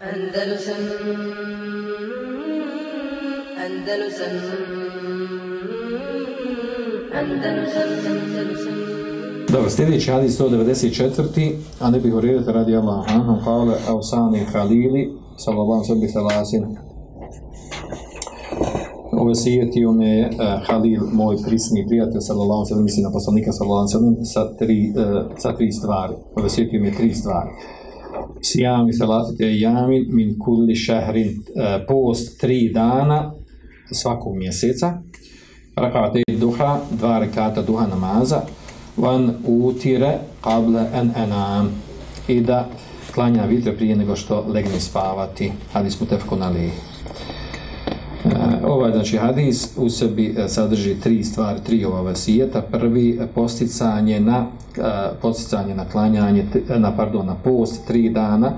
Andalusam Andalusam Andalusam Andalusam Dobro, sljedeći hadis 194. A ne bih urediti radi Allah. Anhum kale Ausani Halili sallallahu sallam bi thalasin. Ove sjetio me uh, Halil, moj prisni prijatelj sallallahu sallam, mislim na poslanika sallallahu sallam, sa tri, uh, sa tri stvari. Ove sjetio me tri stvari. Sijam i salatite jamin min kulli šahrin. Uh, post tri dana svakog mjeseca. Rakate duha, dva rekata duha namaza van utire kable en enam i da klanja vitre prije nego što legne spavati. Hadis mu tefko na li. Ovaj znači hadis u sebi e, sadrži tri stvari, tri ova vasijeta. Prvi e, posticanje na e, posticanje na klanjanje na pardon na post tri dana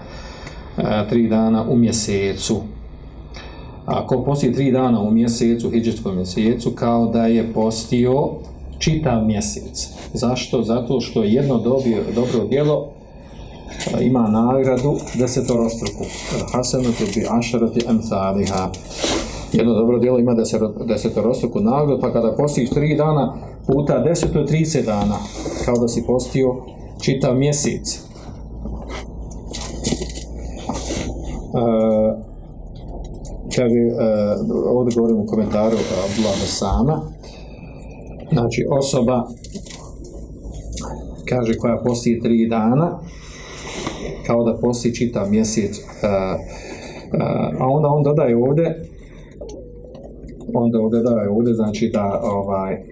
tri dana u mjesecu. Ako posti tri dana u mjesecu, hijđetskom mjesecu, kao da je postio čitav mjesec. Zašto? Zato što jedno dobio, dobro djelo ima nagradu desetorostruku. Hasanatu bi ašarati emthaliha. Jedno dobro djelo ima desetorostruku nagradu, pa kada postiš tri dana puta deset, to je 30 dana. Kao da si postio čitav mjesec. Uh, kaže, uh, ovdje govorim u komentaru Abdullah Sama, znači osoba kaže koja posti tri dana kao da posti čitav mjesec a, a onda on dodaje ovdje onda ovdje dodaje ovdje znači da ovaj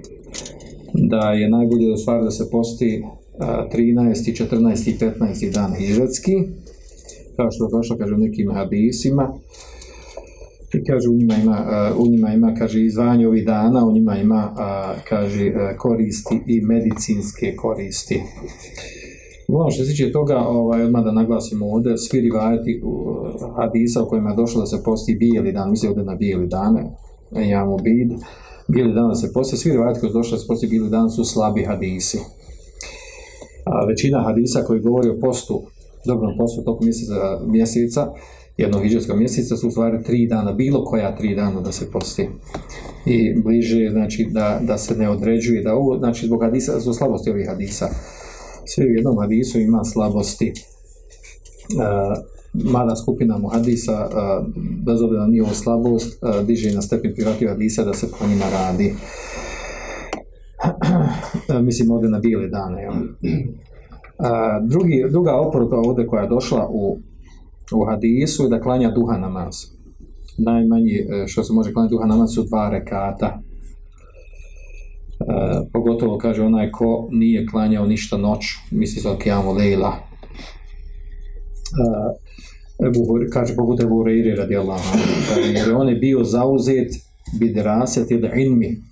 da je najbolje u stvari da se posti 13. 14. i 15. dan hižetski kao što je došlo kaže u nekim hadisima i kaže u njima ima, uh, u njima ima kaže izvanje ovih dana, u njima ima kaže uh, koristi i medicinske koristi. Ono što se tiče toga, ovaj, odmah da naglasimo ovdje, svi rivajati hadisa u kojima je došlo da se posti bijeli dan, misli ovdje na bijeli dane, imamo bid, bijeli dan da se posti, svi rivajati koji su došli da se posti bijeli dan su slabi hadisi. A većina hadisa koji govori o postu, dobrom postu tokom mjeseca, mjeseca jednog iđarskog mjeseca su u stvari tri dana, bilo koja tri dana da se posti. I bliže znači da, da se ne određuje, da ovo, znači zbog hadisa, su slabosti ovih hadisa. Sve u jednom hadisu ima slabosti. Mala skupina mu hadisa, uh, bez obzira nije ovo slabost, uh, diže na stepen prihvatljiv hadisa da se po njima radi. Mislim ovdje na bijele dane. Ja. Drugi, druga oporuka ovdje koja je došla u u hadisu da klanja duha namaz. Najmanji što se može klanjati duha namaz su dva rekata. Pogotovo kaže onaj ko nije klanjao ništa noć, misli se o kijamu lejla. E, Ebu, kaže poput Ebu Reiri radi Allah, jer on je bio zauzet bidraset ili ilmi,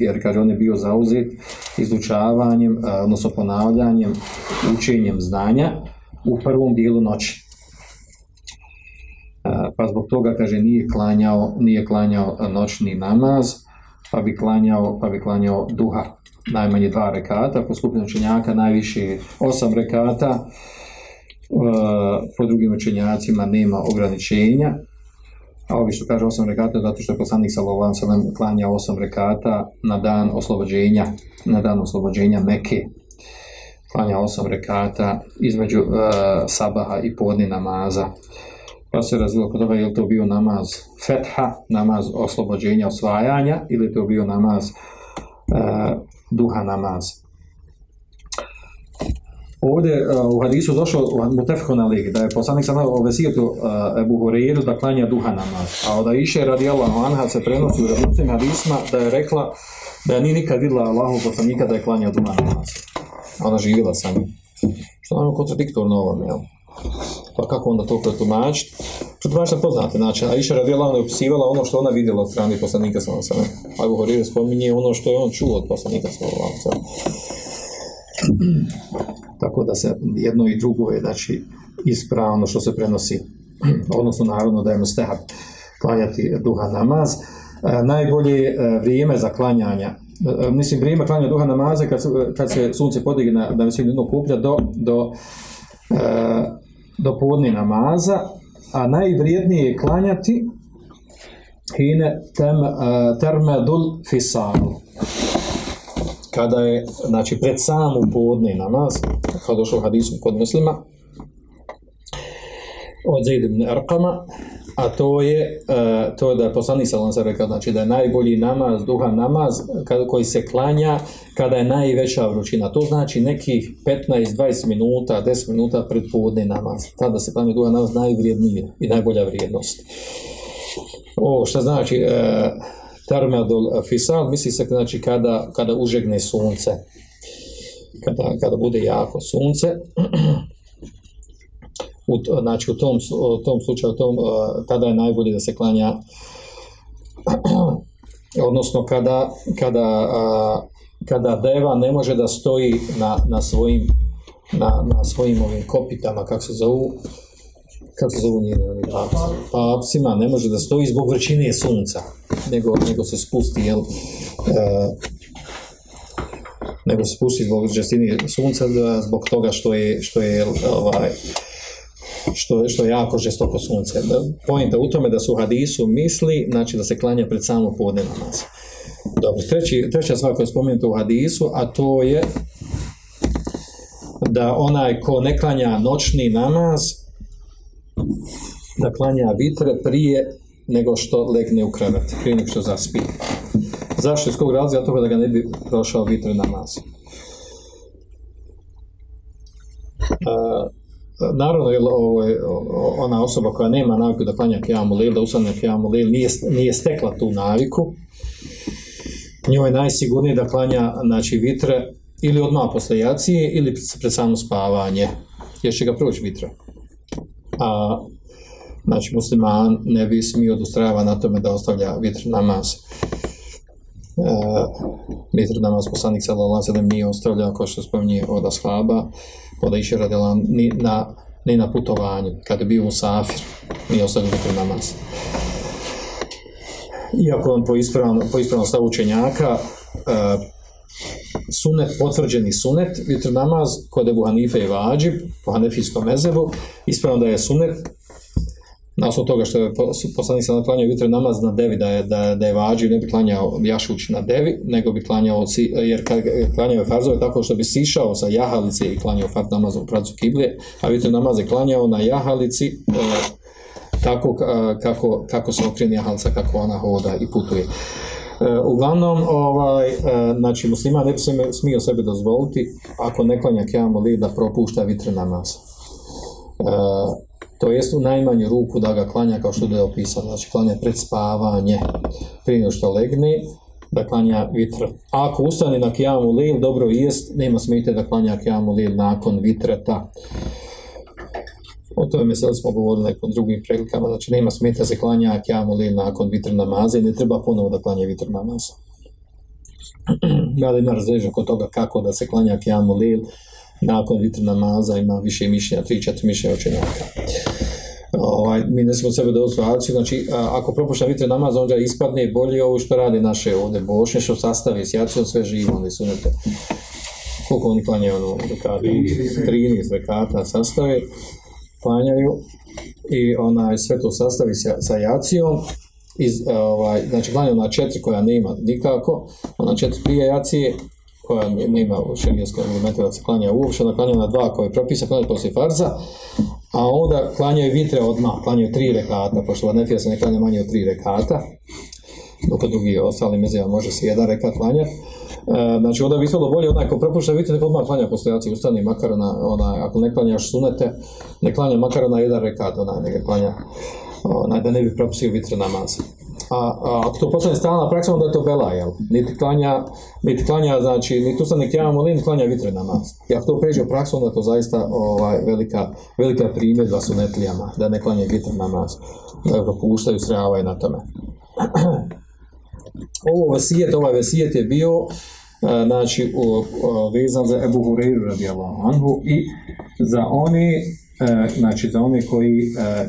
jer kaže on je bio zauzet izučavanjem, odnosno ponavljanjem, učenjem znanja u prvom dijelu noći. Pa zbog toga kaže nije klanjao nije klanjao noćni namaz pa bi klanjao pa bi klanjao duha najmanje dva rekata po skupinu učenjaka najviše osam rekata po drugim učenjacima nema ograničenja a ovi što kaže osam rekata zato što je poslanik sallallahu ve klanja osam rekata na dan oslobođenja na dan oslobođenja Mekke klanja osam rekata između uh, sabaha i podne namaza pa se razvilo kod toga je li to bio namaz fetha, namaz oslobođenja, osvajanja ili to bio namaz uh, duha namaz. Ovdje uh, u hadisu došlo u Mutefhu na lig, da je poslanik sam ove svijetu uh, Ebu Horeiru da klanja duha namaz. A od Aisha radi Allahu Anha se prenosi u različitim hadisma da je rekla da je nije nikad vidjela Allahu poslanika da je klanja duha namaz. Ona živjela sam. Što je ono kontradiktorno ovom, jel? Pa kako onda to protumačiti? Protumačiti na poznate način. A Iša radijela ona je ono što ona vidjela od strane poslanika sa osam. A Ebu Horir spominje ono što je on čuo od poslanika sa osam. Tako da se jedno i drugo je znači, ispravno što se prenosi. Odnosno, naravno, da je mustahab klanjati duha namaz. E, najbolje e, vrijeme za klanjanja e, mislim vrijeme klanja duha namaza kad, kad se sunce podigne na, na visinu jednog kuplja do, do do podne namaza, a najvrijednije je klanjati hine tem, termedul fisalu. Kada je, znači, pred samu podne namaz, kao došlo hadisu kod muslima, od Zaid ibn Arqama, a to je, uh, to je da je poslanik sallam se rekao, znači da je najbolji namaz, duha namaz, kada, koji se klanja kada je najveća vrućina. To znači nekih 15-20 minuta, 10 minuta pred podne namaz. Tada se klanja duha namaz najvrijednije i najbolja vrijednost. O, šta znači e, termadul fisal, misli se znači kada, kada užegne sunce. Kada, kada bude jako sunce, u, znači u tom, u tom slučaju, u tom, e, tada je najbolje da se klanja odnosno kada, kada, a, kada deva ne može da stoji na, na svojim na, na svojim ovim kopitama, kako se zovu, kako zovu njene oni papci, papcima, ne može da stoji zbog vrućine sunca, nego, nego se spusti, jel, e, nego se spusti zbog žestine sunca, da, zbog toga što je, što je ovaj, što, što je jako žestoko sunce. Pojenta u tome da su hadisu misli, znači da se klanja pred samo podne namaz. Dobro, treći, treća stvar koja je spomenuta u hadisu, a to je da onaj ko ne klanja noćni namaz, da klanja vitre prije nego što legne u krevet, prije nego što zaspi. Zašto? Iz kog razloga? Zato da ga ne bi prošao vitre namaz. E, Naravno, jel, ovo je, ona osoba koja nema naviku da klanja kijamu lil, da usane kijamu lil, nije, nije stekla tu naviku, njoj je najsigurnije da klanja znači, vitre ili odmah posle ili pred samo spavanje, jer će ga proći vitra. A, znači, musliman ne bi smio da ustrajava na tome da ostavlja vitr namaz. E, vitr namaz poslanik sallallahu alejhi nije ostavljao kao što spominje od ashaba, od Aisha radijallahu ni na ni na putovanju, kada je bio u Safir, nije ostavljao vitr namaz. Iako on po ispravnom, po ispravnom stavu učenjaka, e, sunet, potvrđeni sunet, vitr namaz kod Ebu Hanife je vađib, po hanefijskom mezebu, ispravno da je sunet, na osnovu toga što je pos- poslanik sam klanjao vitr namaz na devi, da je, da, da je vađib, ne bi klanjao jašuć na devi, nego bi klanjao, jer klanjao je farzove tako što bi sišao sa jahalice i klanjao farz namaz u pravcu kiblje, a vitr namaz je klanjao na jahalici, e, tako ka- kako, kako se okrene jahalica, kako ona hoda i putuje. E, uglavnom, ovaj, e, znači, musliman ne bi se smio sebi dozvoliti, ako ne klanja kjamu li, da propušta vitre namaz. E, to jest u najmanju ruku da ga klanja kao što je opisano, znači klanja pred spavanje, prije nego što legne, da klanja vitr. Ako ustane na kijamu lil, dobro jest, nema smete da klanja kijamu lil nakon vitreta. O tome mesela smo govorili nekom drugim prilikama, znači nema smeta se klanja kijamu lil nakon vitr namaza i ne treba ponovo da klanja vitr namaz. Ja da ima razrežen kod toga kako da se klanja kijamu lil nakon vitr namaza, ima više mišljenja, tri, četiri mišljenja učenjaka. Ovaj, mi ne smo sebe da u situaciju, znači a, ako propušta vitr namaz, onda ispadne bolje ovo što radi naše ovdje bošnje, što sastavi s jacijom sve živo, oni su neke koliko oni klanjaju ono rekata, 13 rekata sastave, klanjaju i onaj sve to sastavi sa, sa jacijom, iz, e, ovaj, znači klanjaju na četiri koja nema nikako, ona četiri prije jacije, koja ne- nema u šerijskom elementu da se klanja uopšte, onda klanjaju na dva koje je propisan, klanjaju poslije farza, a onda klanjaju vitre odmah, klanjaju tri rekata, pošto Vanefija se ne klanja manje od tri rekata, dok drugi ostali mezija može se jedan rekat klanjati. E, znači onda bi ispalo bolje onaj ko propušta vitre, nek odmah klanja poslije jacije, ustani makar na, onaj, ako ne klanjaš sunete, ne klanja makar na jedan rekat, onaj, nek ga klanja, onaj, da ne bi propustio vitre namaz. A, a ako to postane stalna praksa, onda je to bela, jel? Niti klanja, niti klanja, znači, niti ustane kjavamo, niti klanja vitre namaz. I ako to pređe u praksu, onda je to zaista ovaj, velika, velika primjedba su netlijama, da ne klanja vitre namaz. Da propuštaju, srejavaju na tome. Ovo vesijet, ovaj vesijet je bio e, znači vezan za Ebu Hureyru radijallahu anhu i za one znači za one koji e,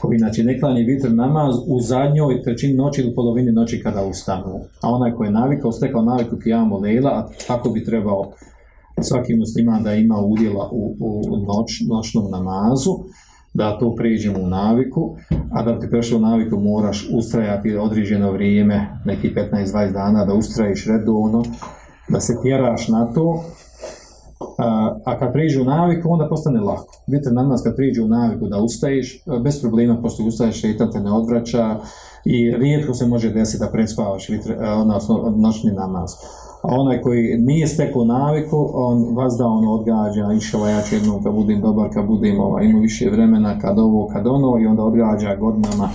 koji znači ne klanje vitr namaz u zadnjoj trećini noći ili polovini noći kada ustanu. A onaj koji je navikao, stekao naviku kijamu lejla, a tako bi trebao svaki musliman da ima udjela u, u noć, noćnom namazu, da to priđemo u naviku, a da ti prešlo u naviku moraš ustrajati određeno vrijeme, neki 15-20 dana, da ustrajiš redovno, da se tjeraš na to, a, a kad priđe u naviku, onda postane lako. Vidite, namaz kad priđe u naviku da ustaješ, bez problema poslije ustaješ, šeitan te ne odvraća i rijetko se može desiti da prespavaš vitre, odnosno noćni namaz. A onaj koji nije stekao naviku, on vas da on odgađa, išava ja ću kad budem dobar, kad budem ovaj, imao više vremena, kad ovo, kad ono, i onda odgađa godinama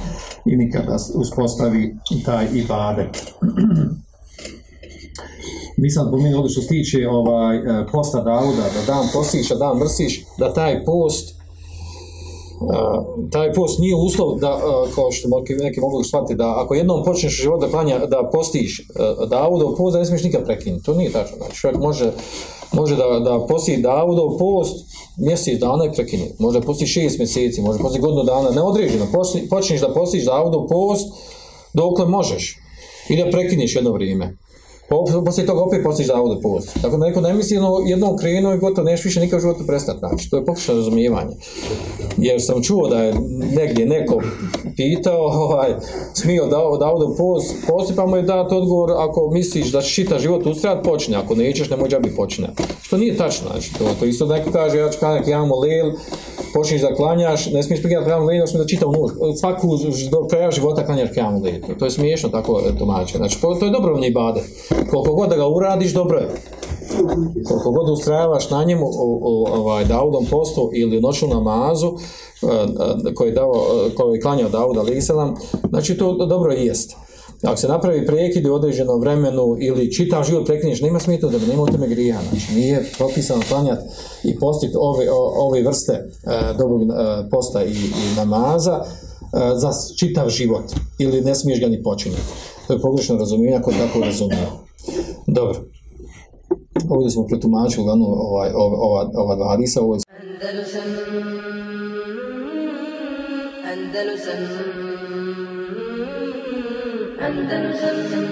i nikada uspostavi taj ibadet. mi sam ovdje što se tiče ovaj, e, posta Dauda, da dan postiš, a dan mrsiš, da taj post Uh, taj post nije uslov da, uh, kao što neki, neki mogu shvatiti, da ako jednom počneš život da klanja, da postiš uh, Daudov post, da ne smiješ nikad prekinuti. To nije tačno. Znači, čovjek može, može da, da posti Daudov post mjesec dana i prekine. Može posti šest mjeseci, može posti godinu dana, neodređeno. Počneš da postiš Daudov post dokle možeš i da prekineš jedno vrijeme. Po- poslije toga opet postiš Daudov post. Tako da neko ne misli jedno, jednom krenuo i gotovo neš više nikad u životu prestati. Znači, to je pokušano razumijevanje. Jer sam čuo da je negdje neko pitao, ovaj, smio da Daudov post, posti pa mu je dat odgovor, ako misliš da ćeš čita život ustrajat, počne, ako nećeš, nemoj džabi počne. Što nije tačno, znači, to, to isto neko kaže, ja ću klanjati jamu lel, počneš da klanjaš, ne smiješ prikljati jamu lel, da čita u noć. Svaku do kraja života klanjaš jamu lel. To, to je smiješno tako tumače. Znači, po- to je dobrovoljni ibadet. Koliko god da ga uradiš, dobro je koliko god ustrajavaš na njemu u, u ovaj, Daudom postu ili u noćnu namazu eh, eh, koji je, dao, eh, koji je klanjao Daud alaih salam, znači to dobro jest. Ako se napravi prekid u određenom vremenu ili čitav život prekinješ, nema smetno da nema u tome grija. Znači, nije propisano klanjati i postiti ove, ove vrste e, dobrog e, posta i, i namaza e, za čitav život ili ne smiješ ga ni počiniti. To je pogrešno razumijevanje ako tako razumije. Dobro. Ovdje smo protumačili uglavnom ovaj, ova, ova, dva hadisa, ovo je Andalusam Andalusam Andalusam